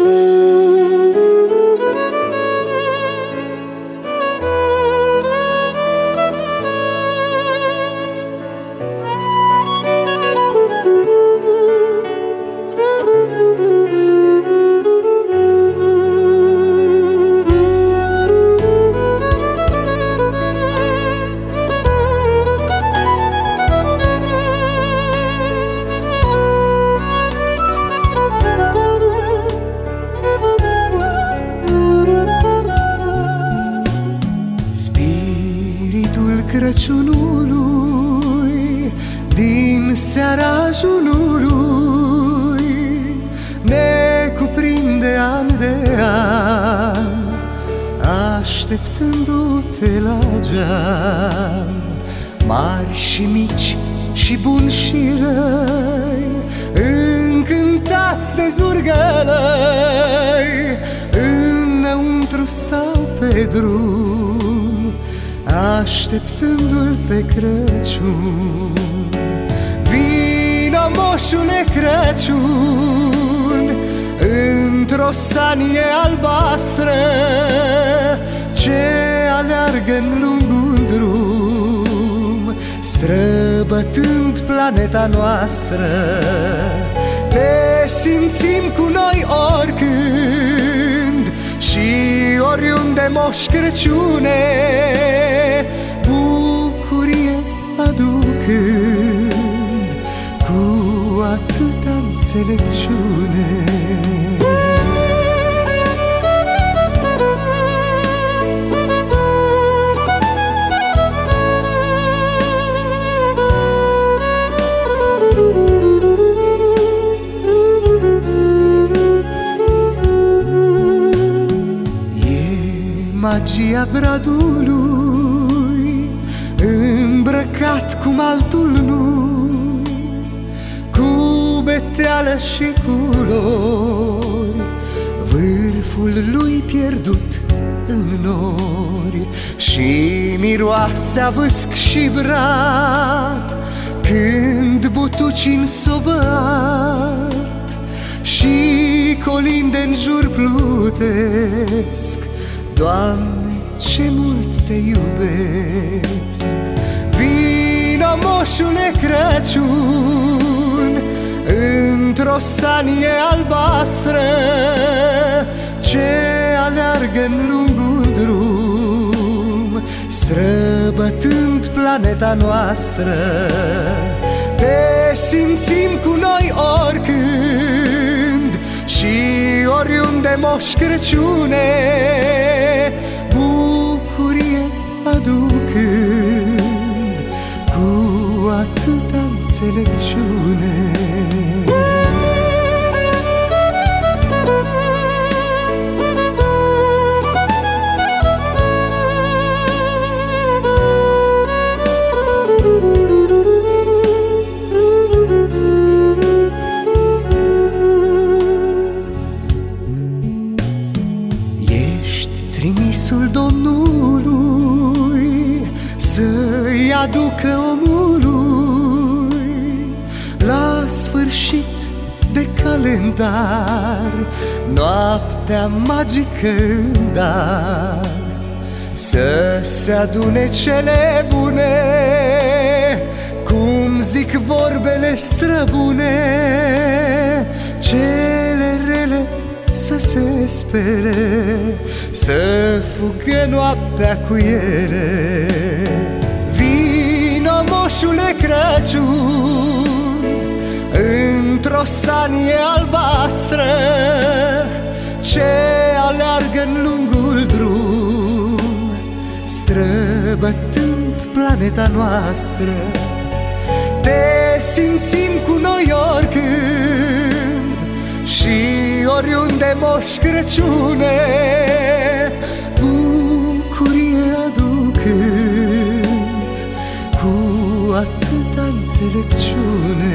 Ooh. Spiritul Crăciunului din seara junului ne cuprinde an de an, așteptându-te la geam, mari și mici și buni și răi, încântați de zurgălăi, înăuntru sau pe drum, așteptându-l pe Crăciun. Vino moșule Crăciun, într-o sanie albastră, ce aleargă în lungul drum, străbătând planeta noastră. Te simțim cu noi oricând și oriunde moș Crăciune, bucurie aducând cu atâta înțelepciune. magia bradului Îmbrăcat cum altul nu Cu beteală și culori Vârful lui pierdut în nori. Și miroase a vâsc și brat Când butuci în sobărt Și colinde în jur plutesc. Doamne, ce mult te iubesc. Vino moșule Crăciun Într-o sanie albastră Ce aleargă în lungul drum Străbătând planeta noastră. Te simțim cu noi oricând Și oriunde moș Crăciune trimisul Domnului Să-i aducă omului. La sfârșit de calendar Noaptea magică în dar Să se adune cele bune Cum zic vorbele străbune spere Să fugă noaptea cu ele. Vino moșule Crăciun Într-o sanie albastră Ce aleargă în lungul drum. Străbătând planeta noastră Te simțim cu oriunde moș Crăciune Bucurie aducând Cu atâta înțelepciune